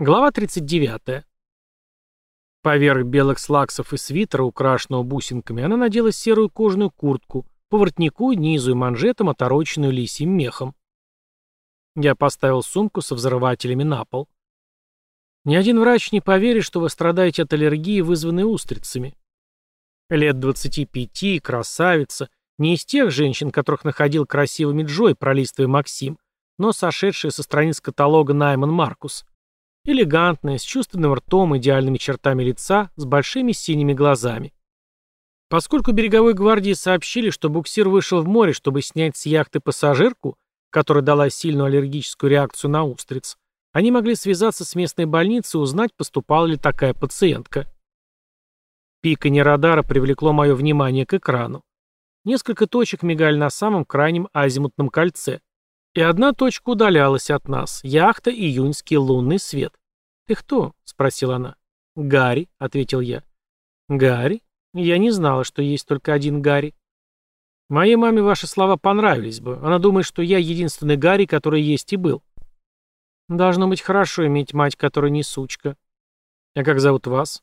Глава 39. Поверх белых слаксов и свитера, украшенного бусинками, она надела серую кожаную куртку, по воротнику, низу и манжетам, отороченную лисьим мехом. Я поставил сумку со взрывателями на пол. Ни один врач не поверит, что вы страдаете от аллергии, вызванной устрицами. Лет 25, красавица, не из тех женщин, которых находил красивыми Джой, пролистывая Максим, но сошедшая со страниц каталога Найман Маркус. Элегантная, с чувственным ртом, идеальными чертами лица, с большими синими глазами. Поскольку береговой гвардии сообщили, что буксир вышел в море, чтобы снять с яхты пассажирку, которая дала сильную аллергическую реакцию на устриц, они могли связаться с местной больницей и узнать, поступала ли такая пациентка. Пиканье радара привлекло мое внимание к экрану. Несколько точек мигали на самом крайнем азимутном кольце. И одна точка удалялась от нас. Яхта «Июньский лунный свет». «Ты кто?» — спросила она. «Гарри», — ответил я. «Гарри? Я не знала, что есть только один Гарри». «Моей маме ваши слова понравились бы. Она думает, что я единственный Гарри, который есть и был». «Должно быть хорошо иметь мать, которая не сучка». «А как зовут вас?»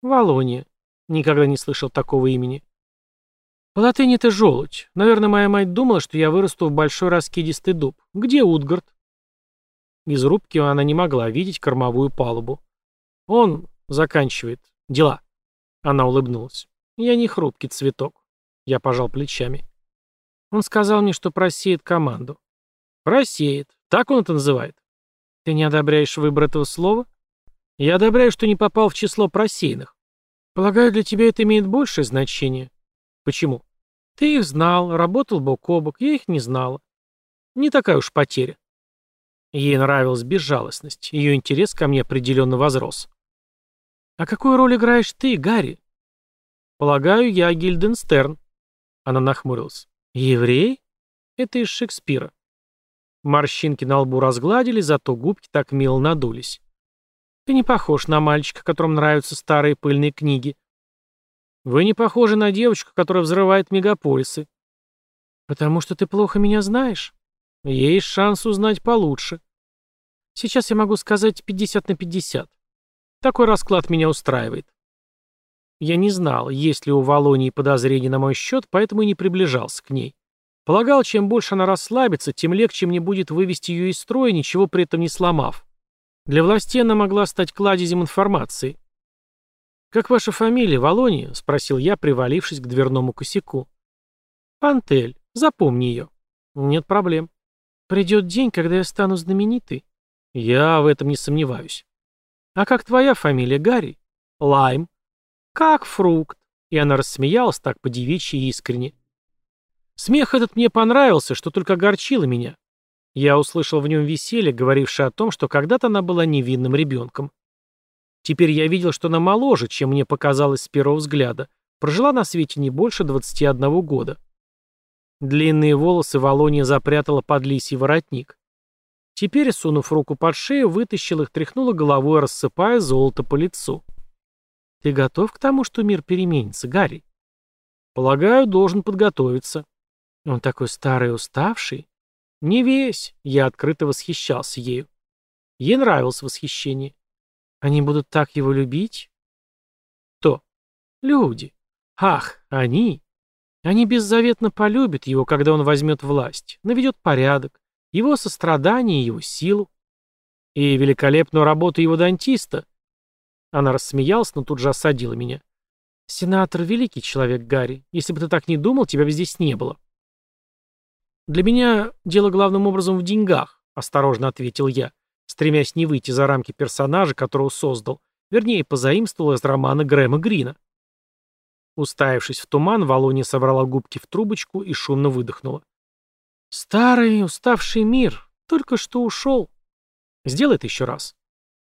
«Волония. Никогда не слышал такого имени». По латыни ты желудь. Наверное, моя мать думала, что я вырасту в большой раскидистый дуб. Где Утгард? Из рубки она не могла видеть кормовую палубу. Он заканчивает дела. Она улыбнулась. Я не хрупкий цветок. Я пожал плечами. Он сказал мне, что просеет команду. Просеет. Так он это называет. Ты не одобряешь выбор этого слова? Я одобряю, что не попал в число просеянных. Полагаю, для тебя это имеет большее значение. Почему? Ты их знал, работал бок о бок, я их не знала. Не такая уж потеря. Ей нравилась безжалостность, ее интерес ко мне определенно возрос. «А какую роль играешь ты, Гарри?» «Полагаю, я Гильденстерн». Она нахмурилась. «Еврей? Это из Шекспира». Морщинки на лбу разгладили, зато губки так мило надулись. «Ты не похож на мальчика, которому нравятся старые пыльные книги. Вы не похожи на девочку, которая взрывает мегаполисы. Потому что ты плохо меня знаешь. Есть шанс узнать получше. Сейчас я могу сказать 50 на 50. Такой расклад меня устраивает. Я не знал, есть ли у Волонии подозрения на мой счет, поэтому и не приближался к ней. Полагал, чем больше она расслабится, тем легче мне будет вывести ее из строя, ничего при этом не сломав. Для властей она могла стать кладезем информации. «Как ваша фамилия, Волония?» — спросил я, привалившись к дверному косяку. «Пантель. Запомни ее». «Нет проблем. Придет день, когда я стану знаменитой». «Я в этом не сомневаюсь». «А как твоя фамилия, Гарри?» «Лайм». «Как фрукт». И она рассмеялась так по-девичьи искренне. Смех этот мне понравился, что только огорчило меня. Я услышал в нем веселье, говорившее о том, что когда-то она была невинным ребенком. Теперь я видел, что она моложе, чем мне показалось с первого взгляда. Прожила на свете не больше 21 года. Длинные волосы Волония запрятала под лисий воротник. Теперь, сунув руку под шею, вытащил их, тряхнула головой, рассыпая золото по лицу. «Ты готов к тому, что мир переменится, Гарри?» «Полагаю, должен подготовиться». «Он такой старый и уставший». «Не весь», — я открыто восхищался ею. Ей нравилось восхищение. Они будут так его любить? Кто? Люди. Ах, они. Они беззаветно полюбят его, когда он возьмет власть, наведет порядок, его сострадание и его силу. И великолепную работу его дантиста. Она рассмеялась, но тут же осадила меня. «Сенатор — великий человек, Гарри. Если бы ты так не думал, тебя бы здесь не было». «Для меня дело главным образом в деньгах», — осторожно ответил я стремясь не выйти за рамки персонажа, которого создал, вернее, позаимствовал из романа Грэма Грина. Уставившись в туман, Волония собрала губки в трубочку и шумно выдохнула. «Старый, уставший мир, только что ушел. Сделай это еще раз».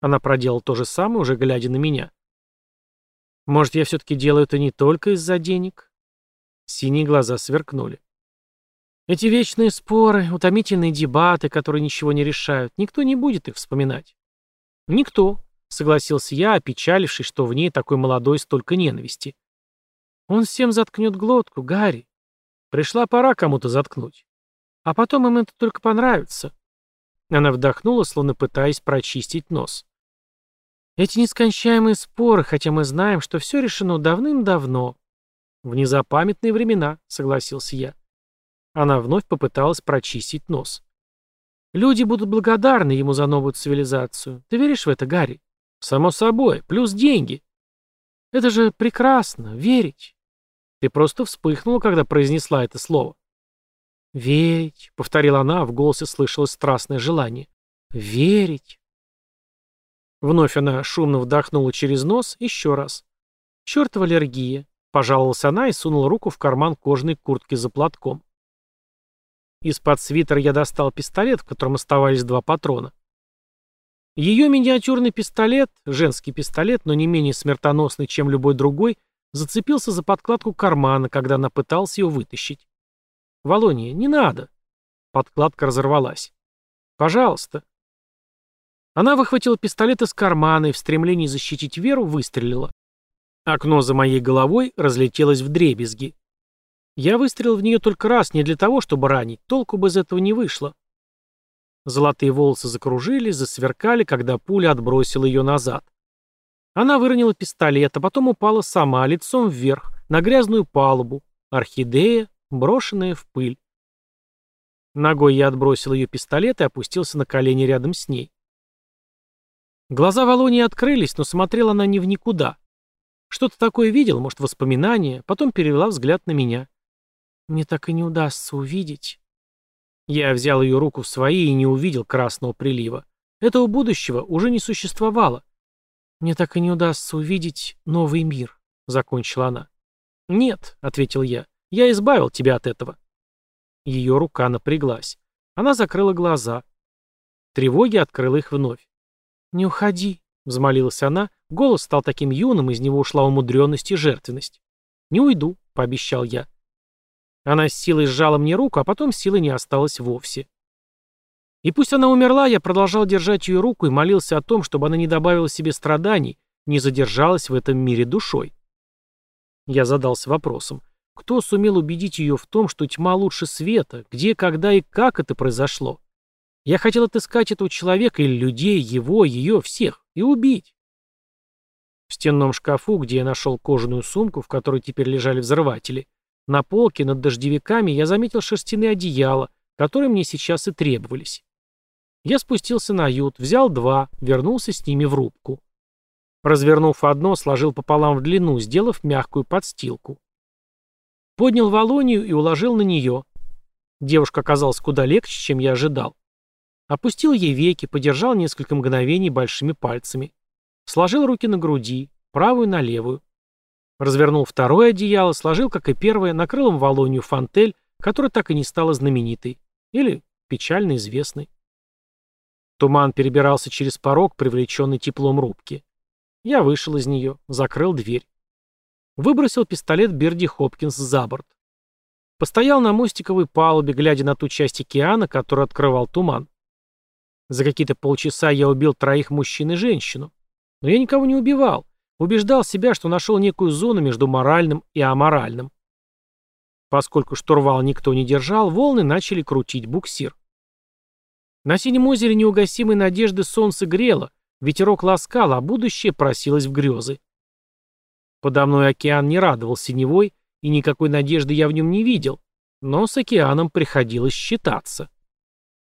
Она проделала то же самое, уже глядя на меня. «Может, я все-таки делаю это не только из-за денег?» Синие глаза сверкнули. Эти вечные споры, утомительные дебаты, которые ничего не решают, никто не будет их вспоминать. Никто, согласился я, опечалившись, что в ней такой молодой столько ненависти. Он всем заткнет глотку, Гарри. Пришла пора кому-то заткнуть. А потом им это только понравится. Она вдохнула, словно пытаясь прочистить нос. Эти нескончаемые споры, хотя мы знаем, что все решено давным-давно. В незапамятные времена, согласился я. Она вновь попыталась прочистить нос. Люди будут благодарны ему за новую цивилизацию. Ты веришь в это, Гарри? Само собой, плюс деньги. Это же прекрасно, верить. Ты просто вспыхнула, когда произнесла это слово. «Верить», — повторила она, а в голосе слышалось страстное желание. «Верить». Вновь она шумно вдохнула через нос еще раз. «Чертова аллергия», — пожаловалась она и сунула руку в карман кожаной куртки за платком. Из-под свитера я достал пистолет, в котором оставались два патрона. Ее миниатюрный пистолет, женский пистолет, но не менее смертоносный, чем любой другой, зацепился за подкладку кармана, когда она пыталась ее вытащить. «Волония, не надо!» Подкладка разорвалась. «Пожалуйста!» Она выхватила пистолет из кармана и в стремлении защитить Веру выстрелила. Окно за моей головой разлетелось в дребезги. Я выстрелил в нее только раз, не для того, чтобы ранить, толку бы из этого не вышло. Золотые волосы закружились, засверкали, когда пуля отбросила ее назад. Она выронила пистолет, а потом упала сама, лицом вверх, на грязную палубу. Орхидея, брошенная в пыль. Ногой я отбросил ее пистолет и опустился на колени рядом с ней. Глаза Волонии открылись, но смотрела она не в никуда. Что-то такое видел, может, воспоминания, потом перевела взгляд на меня. Мне так и не удастся увидеть. Я взял ее руку в свои и не увидел красного прилива. Этого будущего уже не существовало. Мне так и не удастся увидеть новый мир, закончила она. Нет, ответил я. Я избавил тебя от этого. Ее рука напряглась. Она закрыла глаза. Тревоги открыла их вновь. «Не уходи», — взмолилась она. Голос стал таким юным, из него ушла умудренность и жертвенность. «Не уйду», — пообещал я. Она с силой сжала мне руку, а потом силы не осталось вовсе. И пусть она умерла, я продолжал держать ее руку и молился о том, чтобы она не добавила себе страданий, не задержалась в этом мире душой. Я задался вопросом, кто сумел убедить ее в том, что тьма лучше света, где, когда и как это произошло? Я хотел отыскать этого человека или людей, его, ее, всех, и убить. В стенном шкафу, где я нашел кожаную сумку, в которой теперь лежали взрыватели, на полке над дождевиками я заметил шерстяные одеяла, которые мне сейчас и требовались. Я спустился на ют, взял два, вернулся с ними в рубку. Развернув одно, сложил пополам в длину, сделав мягкую подстилку. Поднял Волонию и уложил на нее. Девушка оказалась куда легче, чем я ожидал. Опустил ей веки, подержал несколько мгновений большими пальцами. Сложил руки на груди, правую на левую. Развернул второе одеяло, сложил, как и первое, накрыл им Волонию Фантель, которая так и не стала знаменитой. Или печально известной. Туман перебирался через порог, привлеченный теплом рубки. Я вышел из нее, закрыл дверь. Выбросил пистолет Берди Хопкинс за борт. Постоял на мостиковой палубе, глядя на ту часть океана, которую открывал туман. За какие-то полчаса я убил троих мужчин и женщину. Но я никого не убивал. Убеждал себя, что нашел некую зону между моральным и аморальным. Поскольку штурвал никто не держал, волны начали крутить буксир. На синем озере неугасимой надежды солнце грело, ветерок ласкал, а будущее просилось в грезы. Подо мной океан не радовал синевой, и никакой надежды я в нем не видел, но с океаном приходилось считаться.